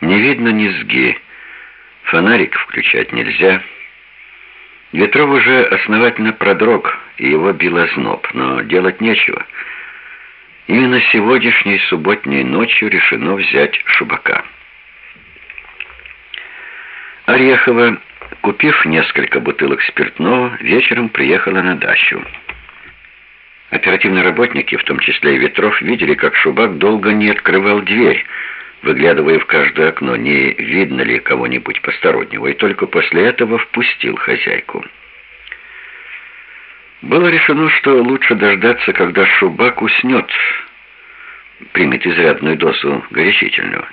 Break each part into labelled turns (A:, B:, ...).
A: Не видно низги. Фонарик включать нельзя. Ветров уже основательно продрог, и его било зноб, но делать нечего. Именно сегодняшней субботней ночью решено взять Шубака. Орехова, купив несколько бутылок спиртного, вечером приехала на дачу. Оперативные работники, в том числе и Ветров, видели, как Шубак долго не открывал дверь, выглядывая в каждое окно, не видно ли кого-нибудь постороннего, и только после этого впустил хозяйку. Было решено, что лучше дождаться, когда Шубак уснет, примет изрядную дозу горячительного.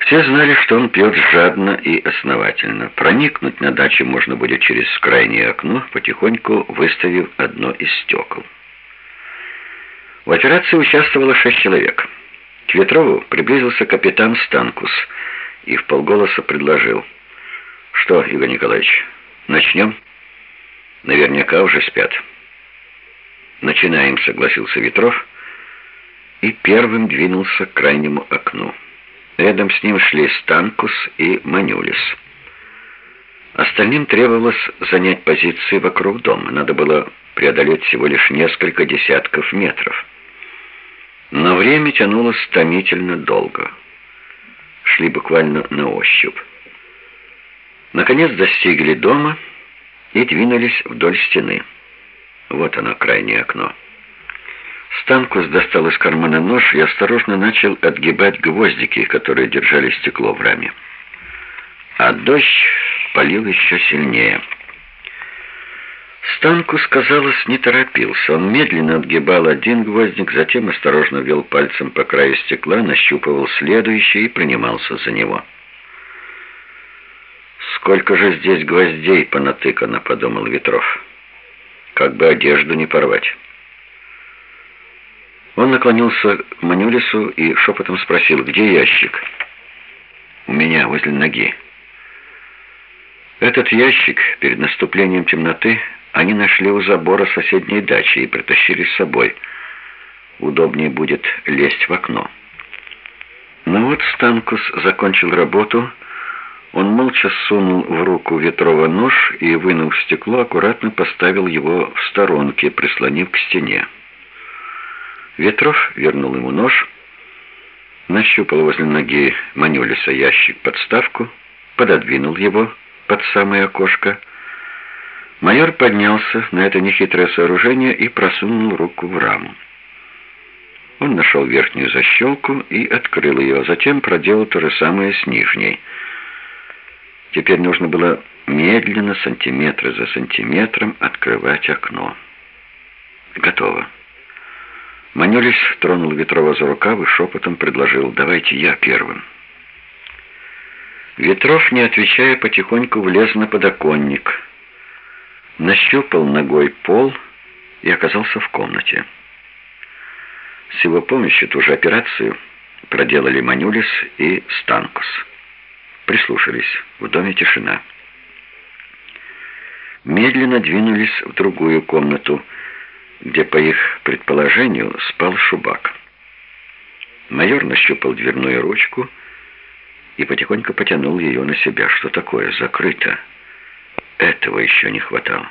A: Все знали, что он пьет жадно и основательно. Проникнуть на дачу можно будет через крайнее окно, потихоньку выставив одно из стекол. В операции участвовало шесть человек. К Ветрову приблизился капитан Станкус и в полголоса предложил. «Что, Игорь Николаевич, начнем?» «Наверняка уже спят». «Начинаем», — согласился Ветров и первым двинулся к крайнему окну. Рядом с ним шли Станкус и Манюлис. Остальным требовалось занять позиции вокруг дома. Надо было преодолеть всего лишь несколько десятков метров. Но время тянулось томительно долго. Шли буквально на ощупь. Наконец достигли дома и двинулись вдоль стены. Вот оно, крайнее окно. Станкус достал из кармана нож и осторожно начал отгибать гвоздики, которые держали стекло в раме. А дождь полил еще сильнее. Станкус, казалось, не торопился. Он медленно отгибал один гвоздик, затем осторожно вел пальцем по краю стекла, нащупывал следующий и принимался за него. «Сколько же здесь гвоздей понатыкано», — подумал Ветров. «Как бы одежду не порвать». Он наклонился к Манюлису и шепотом спросил, где ящик? «У меня, возле ноги». Этот ящик перед наступлением темноты они нашли у забора соседней дачи и притащили с собой. Удобнее будет лезть в окно. Но вот Станкус закончил работу. Он молча сунул в руку Ветрова нож и, вынув стекло, аккуратно поставил его в сторонке, прислонив к стене. Ветров вернул ему нож, нащупал возле ноги Манюлиса ящик-подставку, пододвинул его под самое окошко. Майор поднялся на это нехитрое сооружение и просунул руку в раму. Он нашел верхнюю защелку и открыл ее, затем проделал то же самое с нижней. Теперь нужно было медленно, сантиметр за сантиметром, открывать окно. Готово. Манюрис тронул Ветрова за рукав и шепотом предложил «давайте я первым». Ветров, не отвечая, потихоньку влез на подоконник, нащупал ногой пол и оказался в комнате. С его помощью ту же операцию проделали Манюлис и Станкус. Прислушались. В доме тишина. Медленно двинулись в другую комнату, где, по их предположению, спал Шубак. Майор нащупал дверную ручку и потихоньку потянул ее на себя. Что такое? Закрыто. Этого еще не хватало.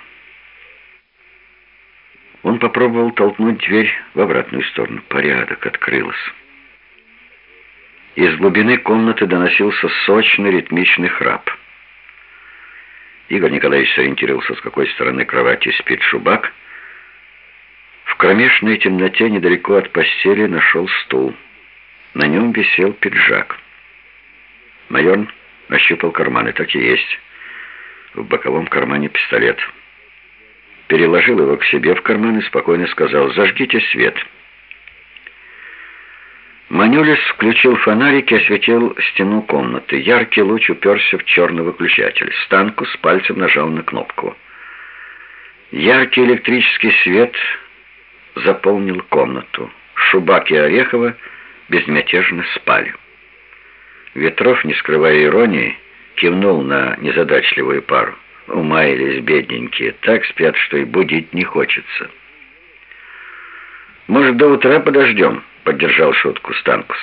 A: Он попробовал толкнуть дверь в обратную сторону. Порядок, открылась. Из глубины комнаты доносился сочный ритмичный храп. Игорь Николаевич сориентировался, с какой стороны кровати спит Шубак, в кромешной темноте недалеко от постели нашел стул. На нем висел пиджак. Майор ощупал карманы, так и есть. В боковом кармане пистолет. Переложил его к себе в карман и спокойно сказал «Зажгите свет». Манюлис включил фонарик и осветил стену комнаты. Яркий луч уперся в черный выключатель. Станку с пальцем нажал на кнопку. Яркий электрический свет заполнил комнату. Шубак и Орехова безмятежно спали. Ветров, не скрывая иронии, кивнул на незадачливую пару. Умаялись бедненькие, так спят, что и будить не хочется. «Может, до утра подождем?» — поддержал шутку Станкус.